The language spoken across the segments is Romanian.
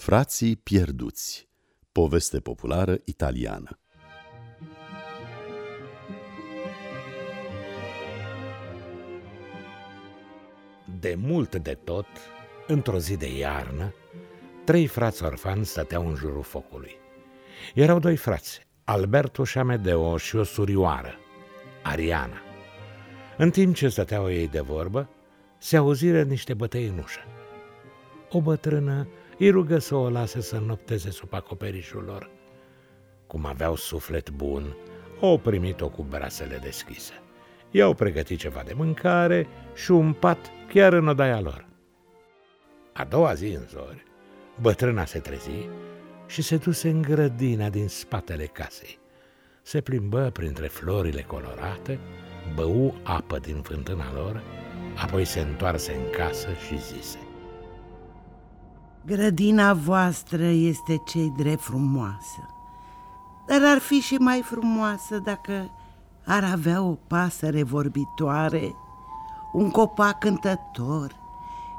Frații pierduți Poveste populară italiană De mult de tot, într-o zi de iarnă, trei frați orfani stăteau în jurul focului. Erau doi frați, Alberto și Amedeo și o surioară, Ariana. În timp ce stăteau ei de vorbă, se auziră niște bătăi în ușă. O bătrână îi rugă să o lase să nopteze sub acoperișul lor. Cum aveau suflet bun, au primit-o cu brasele deschise. I-au pregătit ceva de mâncare și un pat chiar în odaia lor. A doua zi în zori, bătrâna se trezi și se duse în grădina din spatele casei. Se plimbă printre florile colorate, bău apă din fântâna lor, apoi se întoarse în casă și zise Grădina voastră este cei drept frumoasă, dar ar fi și mai frumoasă dacă ar avea o pasăre vorbitoare, un copac cântător,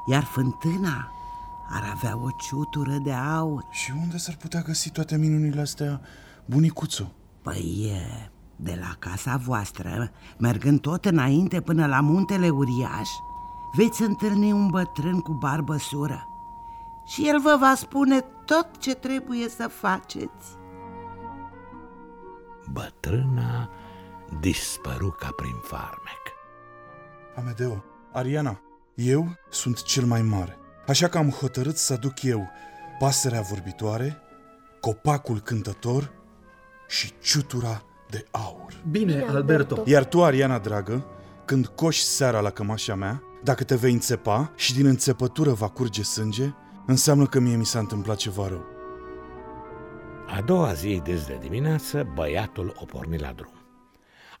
iar fântâna ar avea o ciutură de aur. Și unde s-ar putea găsi toate minunile astea, bunicuțu? Păi e, de la casa voastră, mergând tot înainte până la muntele uriaș, veți întâlni un bătrân cu barbă sură și el vă va spune tot ce trebuie să faceți. Bătrâna dispăru ca prin farmec. Amedeo, Ariana, eu sunt cel mai mare, așa că am hotărât să aduc eu pasărea vorbitoare, copacul cântător și ciutura de aur. Bine, Alberto. Iar tu, Ariana dragă, când coși seara la cămașa mea, dacă te vei înțepa și din înțepătură va curge sânge, înseamnă că mie mi s-a întâmplat ceva rău. A doua zi, des de dimineață, băiatul o porni la drum.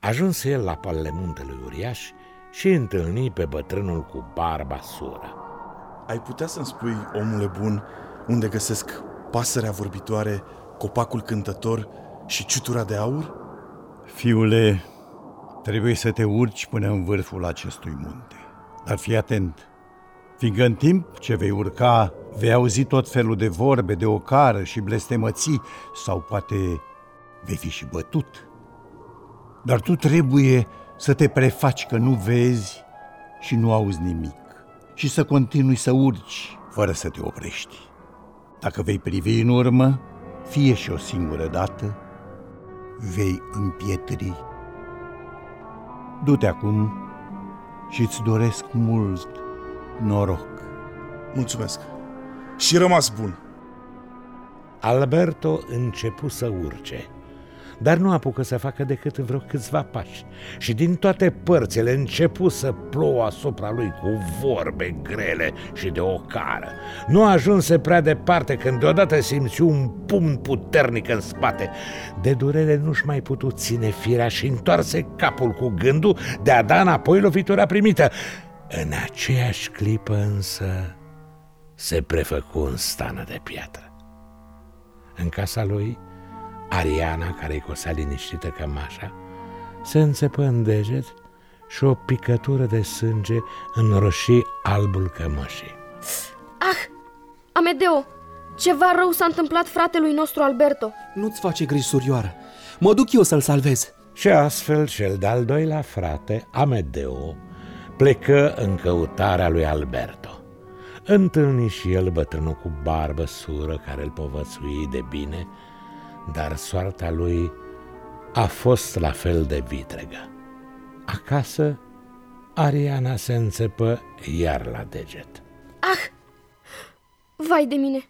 Ajunse el la palele muntelui uriaș și întâlni pe bătrânul cu barba sură. Ai putea să-mi spui, omule bun, unde găsesc pasărea vorbitoare, copacul cântător și ciutura de aur? Fiule, trebuie să te urci până în vârful acestui munte. Dar fii atent, fiindcă în timp ce vei urca, vei auzi tot felul de vorbe, de ocară și blestemății, sau poate vei fi și bătut. Dar tu trebuie să te prefaci că nu vezi și nu auzi nimic și să continui să urci fără să te oprești. Dacă vei privi în urmă, fie și o singură dată, vei împietri. Du-te acum și îți doresc mult noroc. Mulțumesc. Și rămas bun. Alberto începu să urce, dar nu apucă să facă decât vreo câțiva pași și din toate părțile începu să plouă asupra lui cu vorbe grele și de ocară. Nu ajunse prea departe când deodată simți un pumn puternic în spate. De durere nu-și mai putu ține firea și întoarse capul cu gândul de a da înapoi lovitura primită. În aceeași clipă însă se prefăcu în stană de piatră. În casa lui, Ariana, care-i cosea liniștită cămașa, se înțepă în deget și o picătură de sânge înroși albul cămășii. Ah, Amedeo, ceva rău s-a întâmplat fratelui nostru Alberto. Nu-ți face griji, surioară. Mă duc eu să-l salvez. Și astfel cel de-al doilea frate, Amedeo, plecă în căutarea lui Alberto. Întâlni și el bătrânul cu barbă sură care îl povățui de bine, dar soarta lui a fost la fel de vitregă. Acasă, Ariana se înțepă iar la deget. Ah! Vai de mine!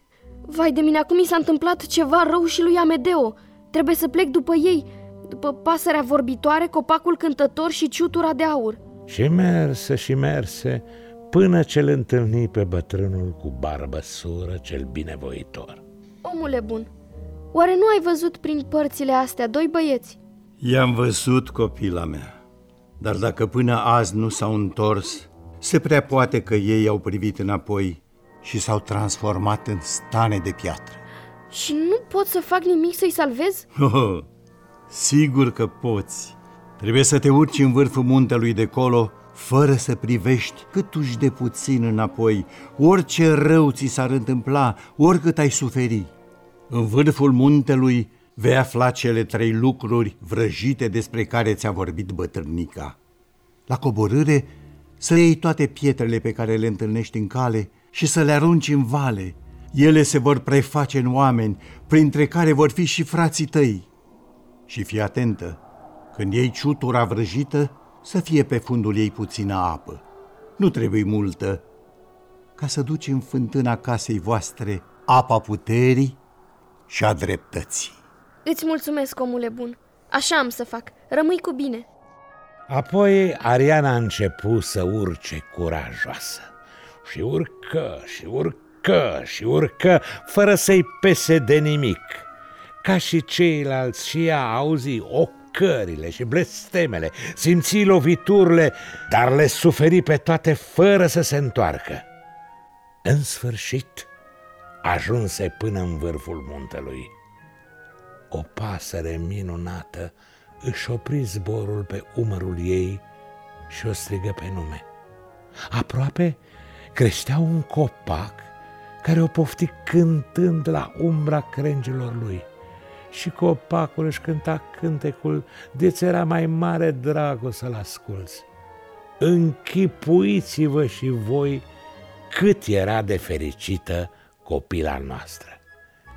Vai de mine, acum mi s-a întâmplat ceva rău și lui Amedeo. Trebuie să plec după ei, după pasărea vorbitoare, copacul cântător și ciutura de aur. Și merse și merse până ce îl întâlni pe bătrânul cu barbă sură cel binevoitor. Omule bun, oare nu ai văzut prin părțile astea doi băieți? I-am văzut, copila mea, dar dacă până azi nu s-au întors, se prea poate că ei au privit înapoi și s-au transformat în stane de piatră. Și nu pot să fac nimic să-i salvez? Oh, sigur că poți. Trebuie să te urci în vârful muntelui de colo fără să privești câtuși de puțin înapoi, orice rău ți s-ar întâmpla, oricât ai suferi. În vârful muntelui vei afla cele trei lucruri vrăjite despre care ți-a vorbit bătrânica. La coborâre să iei toate pietrele pe care le întâlnești în cale și să le arunci în vale. Ele se vor preface în oameni, printre care vor fi și frații tăi. Și fii atentă, când iei ciutura vrăjită, să fie pe fundul ei puțină apă. Nu trebuie multă, ca să duci în fântâna casei voastre apa puterii și a dreptății. Îți mulțumesc, omule bun. Așa am să fac. Rămâi cu bine. Apoi Ariana a început să urce curajoasă. Și urcă, și urcă, și urcă, fără să-i pese de nimic. Ca și ceilalți și ea auzi ocările și blestemele, simți loviturile, dar le suferi pe toate fără să se întoarcă. În sfârșit, ajunse până în vârful muntelui. O pasăre minunată își opri zborul pe umărul ei și o strigă pe nume. Aproape creștea un copac care o pofti cântând la umbra crengilor lui. Și copacul își cânta cântecul de era mai mare dragul să-l asculți. Închipuiți-vă și voi cât era de fericită copila noastră.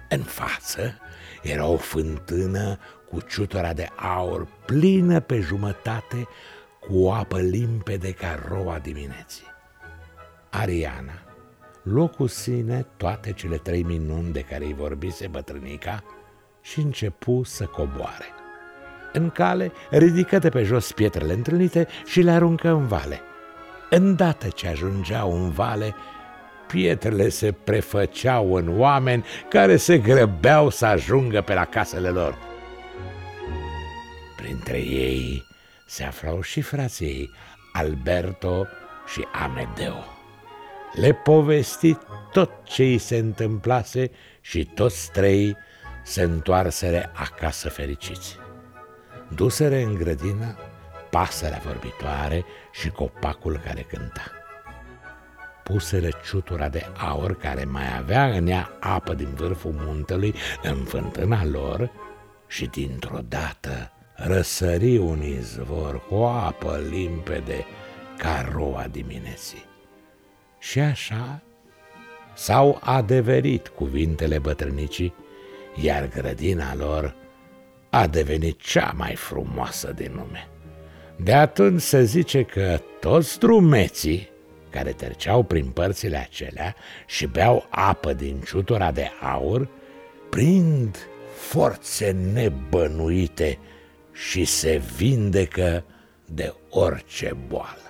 În față era o fântână cu ciutora de aur plină pe jumătate cu o apă limpede ca roa dimineții. Ariana luă cu sine toate cele trei minuni de care îi vorbise bătrânica și începu să coboare. În cale, ridică de pe jos pietrele întâlnite și le aruncă în vale. Îndată ce ajungeau în vale, pietrele se prefăceau în oameni care se grăbeau să ajungă pe la casele lor. Printre ei se aflau și frații Alberto și Amedeo. Le povesti tot ce îi se întâmplase și toți trei se întoarsere acasă fericiți. Dusere în grădină pasărea vorbitoare și copacul care cânta. Puseră ciutura de aur care mai avea în ea apă din vârful muntelui în fântâna lor și dintr-o dată răsări un izvor cu o apă limpede ca roa dimineții. Și așa s-au adeverit cuvintele bătrânicii, iar grădina lor a devenit cea mai frumoasă din lume. De atunci se zice că toți drumeții care treceau prin părțile acelea și beau apă din ciutura de aur, prind forțe nebănuite și se vindecă de orice boală.